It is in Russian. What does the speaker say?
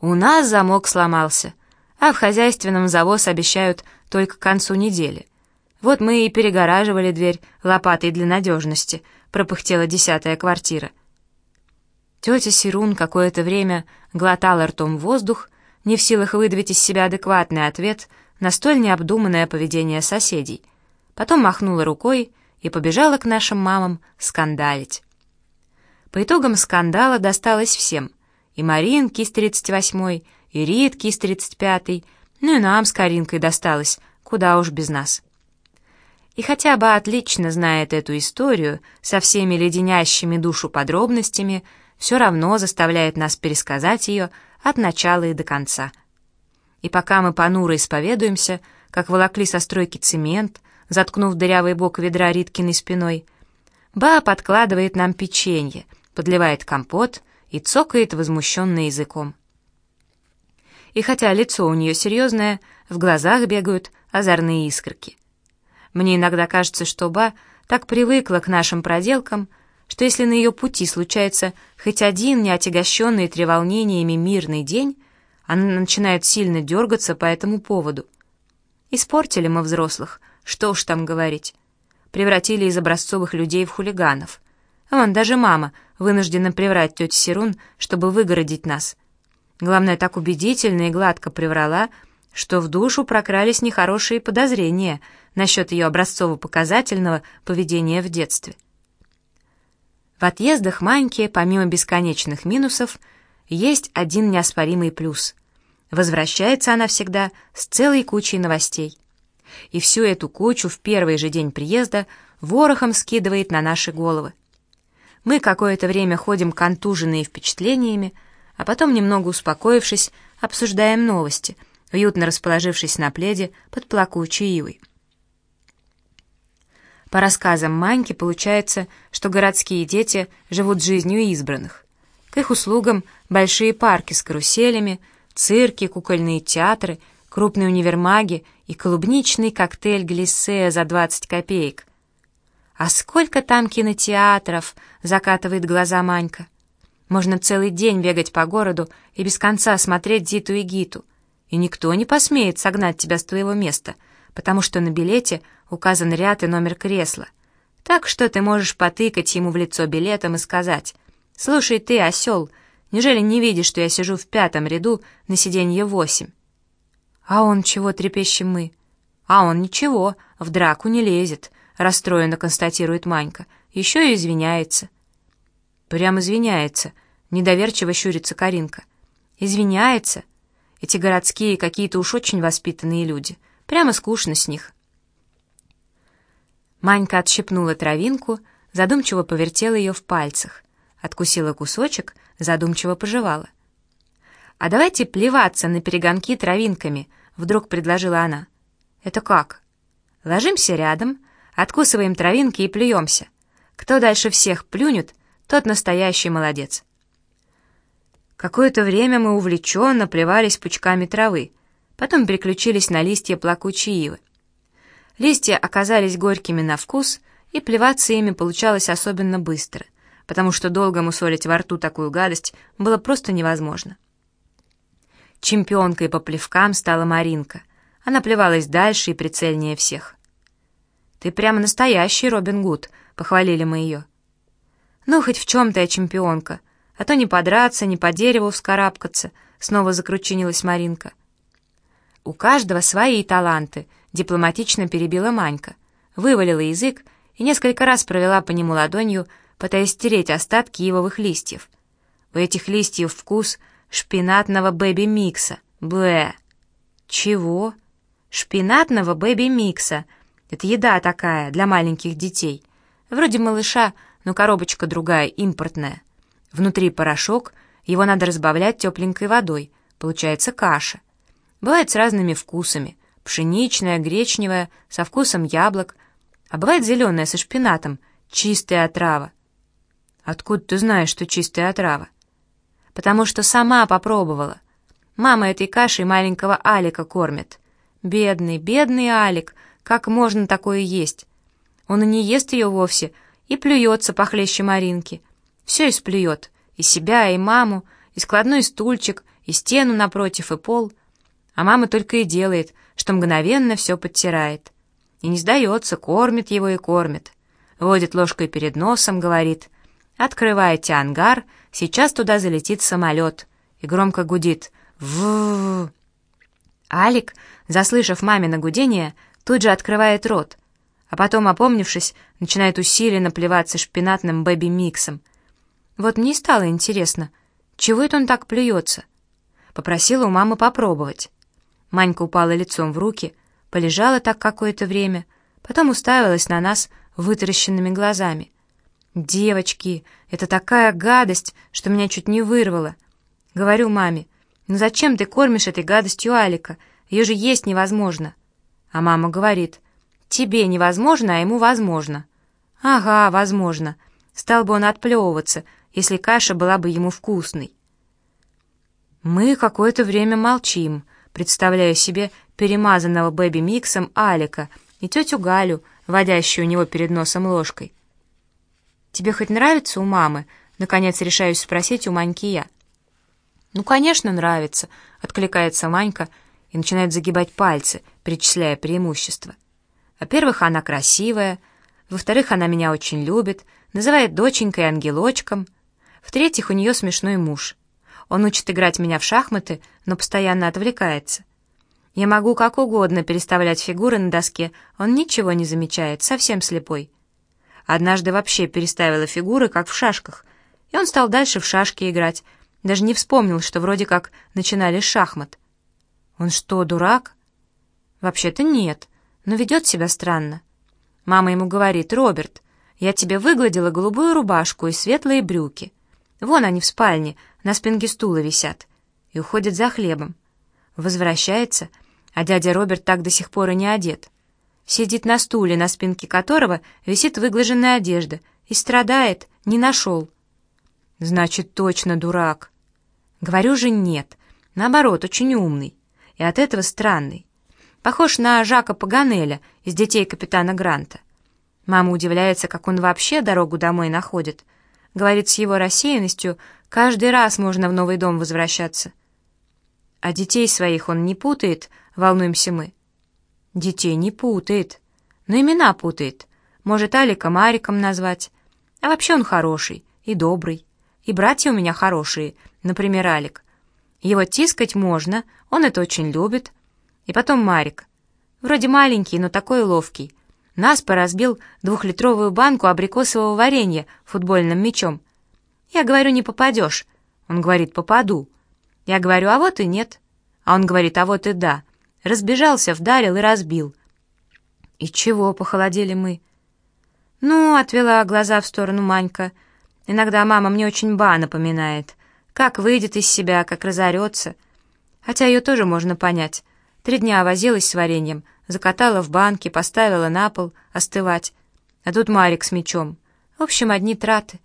У нас замок сломался, а в хозяйственном завоз обещают только к концу недели. Вот мы и перегораживали дверь лопатой для надежности, пропыхтела десятая квартира. Тетя Сирун какое-то время глотала ртом воздух, не в силах выдавить из себя адекватный ответ на столь необдуманное поведение соседей. Потом махнула рукой и побежала к нашим мамам скандалить. По итогам скандала досталось всем. И Маринке из 38-й, и Ритке из 35-й, ну и нам с Каринкой досталось, куда уж без нас. И хотя бы отлично знает эту историю со всеми леденящими душу подробностями, все равно заставляет нас пересказать ее от начала и до конца. И пока мы понуро исповедуемся, как волокли со стройки цемент, заткнув дырявый бок ведра Риткиной спиной, Ба подкладывает нам печенье, подливает компот и цокает возмущенно языком. И хотя лицо у нее серьезное, в глазах бегают озорные искорки. Мне иногда кажется, что Ба так привыкла к нашим проделкам, что если на ее пути случается хоть один неотягощенный треволнениями мирный день, она начинает сильно дергаться по этому поводу. Испортили мы взрослых, что уж там говорить. Превратили из образцовых людей в хулиганов. Вон, даже мама вынуждена приврать тете Сирун, чтобы выгородить нас. Главное, так убедительно и гладко приврала, что в душу прокрались нехорошие подозрения насчет ее образцово-показательного поведения в детстве. В отъездах Маньки, помимо бесконечных минусов, есть один неоспоримый плюс. Возвращается она всегда с целой кучей новостей. И всю эту кучу в первый же день приезда ворохом скидывает на наши головы. Мы какое-то время ходим контуженные впечатлениями, а потом, немного успокоившись, обсуждаем новости, уютно расположившись на пледе под плакучей ивой. По рассказам Маньки получается, что городские дети живут жизнью избранных. К их услугам большие парки с каруселями, цирки, кукольные театры, крупные универмаги и клубничный коктейль глиссе за 20 копеек. «А сколько там кинотеатров!» — закатывает глаза Манька. «Можно целый день бегать по городу и без конца смотреть Зиту и Гиту, и никто не посмеет согнать тебя с твоего места, потому что на билете — указан ряд и номер кресла. Так что ты можешь потыкать ему в лицо билетом и сказать, «Слушай ты, осел, неужели не видишь, что я сижу в пятом ряду на сиденье восемь?» «А он чего трепещем мы?» «А он ничего, в драку не лезет», — расстроенно констатирует Манька. «Еще и извиняется». «Прям извиняется», — недоверчиво щурится Каринка. «Извиняется? Эти городские какие-то уж очень воспитанные люди. Прямо скучно с них». Манька отщипнула травинку, задумчиво повертела ее в пальцах, откусила кусочек, задумчиво пожевала. «А давайте плеваться на перегонки травинками», — вдруг предложила она. «Это как?» «Ложимся рядом, откусываем травинки и плюемся. Кто дальше всех плюнет, тот настоящий молодец». Какое-то время мы увлеченно плевались пучками травы, потом переключились на листья плакучей ивы. Листья оказались горькими на вкус, и плеваться ими получалось особенно быстро, потому что долго мусолить во рту такую гадость было просто невозможно. Чемпионкой по плевкам стала Маринка. Она плевалась дальше и прицельнее всех. «Ты прямо настоящий Робин Гуд», — похвалили мы ее. «Ну, хоть в чем-то я чемпионка, а то не подраться, не по дереву вскарабкаться», — снова закручинилась Маринка. «У каждого свои таланты», дипломатично перебила Манька, вывалила язык и несколько раз провела по нему ладонью, пытаясь стереть остатки ивовых листьев. У этих листьев вкус шпинатного бэби-микса. Блэ. Чего? Шпинатного бэби-микса. Это еда такая, для маленьких детей. Вроде малыша, но коробочка другая, импортная. Внутри порошок, его надо разбавлять тепленькой водой. Получается каша. Бывает с разными вкусами пшеничная, гречневая, со вкусом яблок, а бывает зеленая со шпинатом, чистая отрава. Откуда ты знаешь, что чистая отрава? Потому что сама попробовала. Мама этой кашей маленького Алика кормит. Бедный, бедный Алик, как можно такое есть? Он и не ест ее вовсе, и плюется похлеще Маринки. Все исплюет, и себя, и маму, и складной стульчик, и стену напротив, и пол. А мама только и делает, что мгновенно все подтирает. И не сдается, кормит его и кормит. Водит ложкой перед носом, говорит, «Открывайте ангар, сейчас туда залетит самолет». И громко гудит в Алик, заслышав мамино гудение, тут же открывает рот, а потом, опомнившись, начинает усиленно плеваться шпинатным бэби-миксом. Вот мне стало интересно, чего это он так плюется? Попросила у мамы попробовать. Манька упала лицом в руки, полежала так какое-то время, потом уставилась на нас вытаращенными глазами. «Девочки, это такая гадость, что меня чуть не вырвало!» Говорю маме, «Ну зачем ты кормишь этой гадостью Алика? Ее же есть невозможно!» А мама говорит, «Тебе невозможно, а ему возможно». «Ага, возможно. Стал бы он отплевываться, если каша была бы ему вкусной». Мы какое-то время молчим, представляя себе перемазанного бэби-миксом Алика и тетю Галю, водящую у него перед носом ложкой. «Тебе хоть нравится у мамы?» — наконец решаюсь спросить у Маньки я. «Ну, конечно, нравится», — откликается Манька и начинает загибать пальцы, перечисляя преимущества. Во-первых, она красивая, во-вторых, она меня очень любит, называет доченькой ангелочком, в-третьих, у нее смешной муж. Он учит играть меня в шахматы, но постоянно отвлекается. Я могу как угодно переставлять фигуры на доске, он ничего не замечает, совсем слепой. Однажды вообще переставила фигуры, как в шашках, и он стал дальше в шашки играть, даже не вспомнил, что вроде как начинали с шахмат. Он что, дурак? Вообще-то нет, но ведет себя странно. Мама ему говорит, «Роберт, я тебе выгладила голубую рубашку и светлые брюки. Вон они в спальне, на спинке стула висят». И уходит за хлебом. Возвращается, а дядя Роберт так до сих пор и не одет. Сидит на стуле, на спинке которого висит выглаженная одежда, и страдает, не нашел. Значит, точно дурак. Говорю же нет, наоборот, очень умный, и от этого странный. Похож на Жака Паганеля из «Детей капитана Гранта». Мама удивляется, как он вообще дорогу домой находит. Говорит, с его рассеянностью каждый раз можно в новый дом возвращаться. А детей своих он не путает, волнуемся мы. Детей не путает, но имена путает. Может, Алика Мариком назвать. А вообще он хороший и добрый. И братья у меня хорошие, например, Алик. Его тискать можно, он это очень любит. И потом Марик. Вроде маленький, но такой ловкий. Нас поразбил двухлитровую банку абрикосового варенья футбольным мячом. Я говорю, не попадешь. Он говорит, попаду. Я говорю, а вот и нет. А он говорит, а вот и да. Разбежался, вдарил и разбил. И чего, похолодели мы? Ну, отвела глаза в сторону Манька — Иногда мама мне очень ба напоминает. Как выйдет из себя, как разорется. Хотя ее тоже можно понять. Три дня возилась с вареньем, закатала в банке, поставила на пол остывать. А тут Марик с мечом. В общем, одни траты.